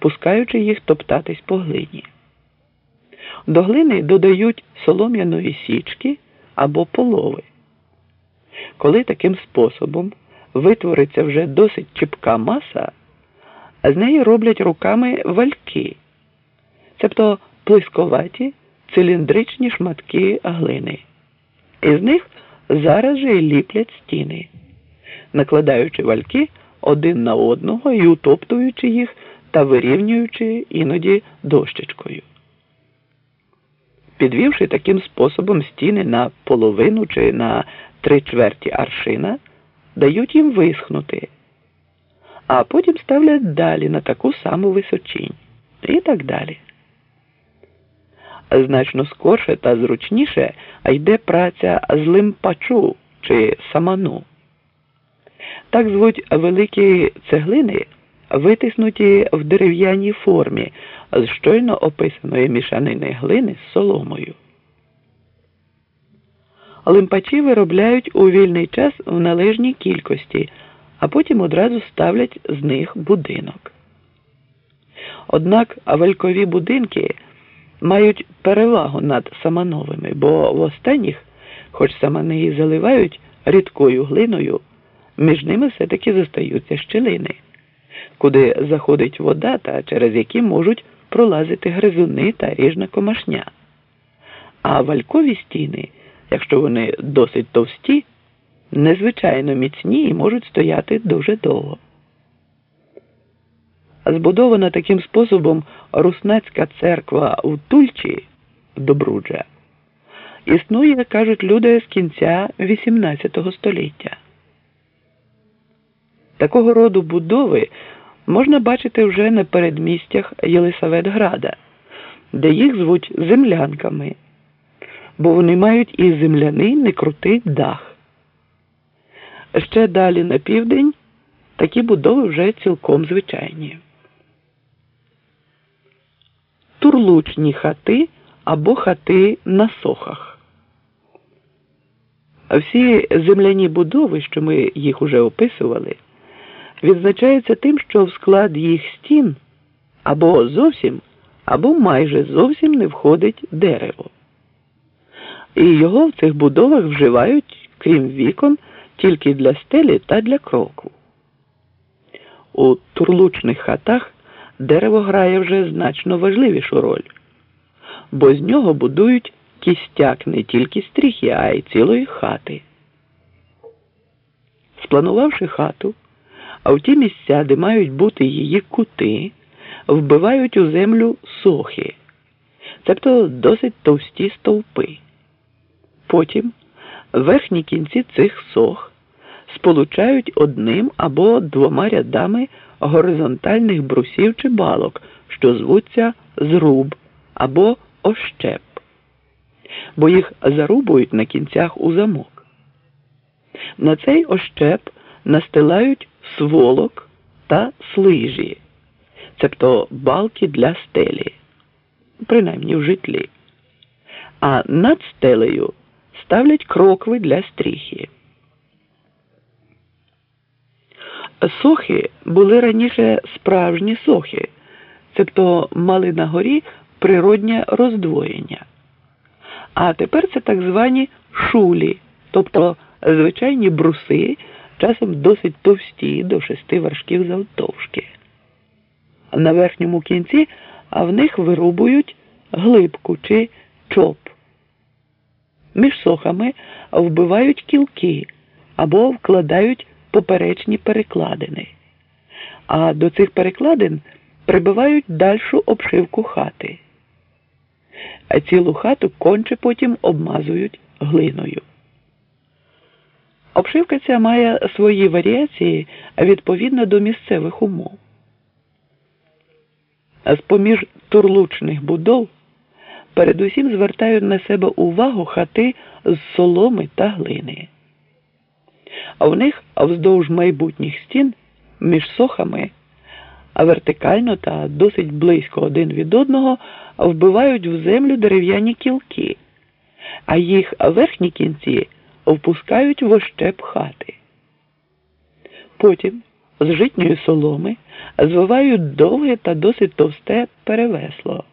пускаючи їх топтатись по глині. До глини додають солом'яної січки або полови. Коли таким способом витвориться вже досить чіпка маса, з неї роблять руками вальки, тобто плисковаті циліндричні шматки глини. Із них зараз же й ліплять стіни, накладаючи вальки один на одного і утоптуючи їх та вирівнюючи іноді дощечкою. Підвівши таким способом стіни на половину чи на три чверті аршина, дають їм висхнути, а потім ставлять далі на таку саму височинь і так далі. Значно скорше та зручніше йде праця з лимпачу чи саману. Так звуть великі цеглини, витиснуті в дерев'яній формі з щойно описаної мішанини глини з соломою. Лимпачі виробляють у вільний час в належній кількості, а потім одразу ставлять з них будинок. Однак валькові будинки мають перевагу над самановими, бо в останніх, хоч самани і заливають рідкою глиною, між ними все-таки зостаються щелини, куди заходить вода та через які можуть пролазити гризуни та ріжна комашня. А валькові стіни, якщо вони досить товсті, незвичайно міцні і можуть стояти дуже довго. Збудована таким способом Руснацька церква в Тульчі Добруджа існує, кажуть люди, з кінця XVIII століття. Такого роду будови можна бачити вже на передмістях Єлисаветграда, де їх звуть землянками, бо вони мають і земляний некрутий дах. Ще далі на південь такі будови вже цілком звичайні. Турлучні хати або хати на сохах. Всі земляні будови, що ми їх уже описували відзначається тим, що в склад їх стін або зовсім, або майже зовсім не входить дерево. І його в цих будовах вживають, крім вікон, тільки для стелі та для кроку. У турлучних хатах дерево грає вже значно важливішу роль, бо з нього будують кістяк не тільки стріхи, а й цілої хати. Спланувавши хату, а в ті місця, де мають бути її кути, вбивають у землю сохи, тобто досить товсті стовпи. Потім верхні кінці цих сох сполучають одним або двома рядами горизонтальних брусів чи балок, що звуться зруб або ощеп, бо їх зарубують на кінцях у замок. На цей ощеп настилають сволок та слижі, цебто балки для стелі, принаймні в житлі, а над стелею ставлять крокви для стріхи. Сохи були раніше справжні сохи, цебто мали на горі природнє роздвоєння. А тепер це так звані шулі, тобто звичайні бруси часом досить товсті до шести вершків завтовшки. На верхньому кінці а в них вирубують глибку чи чоп. Між сохами вбивають кілки або вкладають поперечні перекладини, а до цих перекладин прибивають дальшу обшивку хати, а цілу хату конче потім обмазують глиною. Обшивка ця має свої варіації відповідно до місцевих умов. З поміж турлучних будов передусім звертають на себе увагу хати з соломи та глини. А в них вздовж майбутніх стін між сохами, вертикально та досить близько один від одного вбивають в землю дерев'яні кілки, а їх верхні кінці впускають в ощеп хати. Потім з житньої соломи звивають довге та досить товсте перевесло.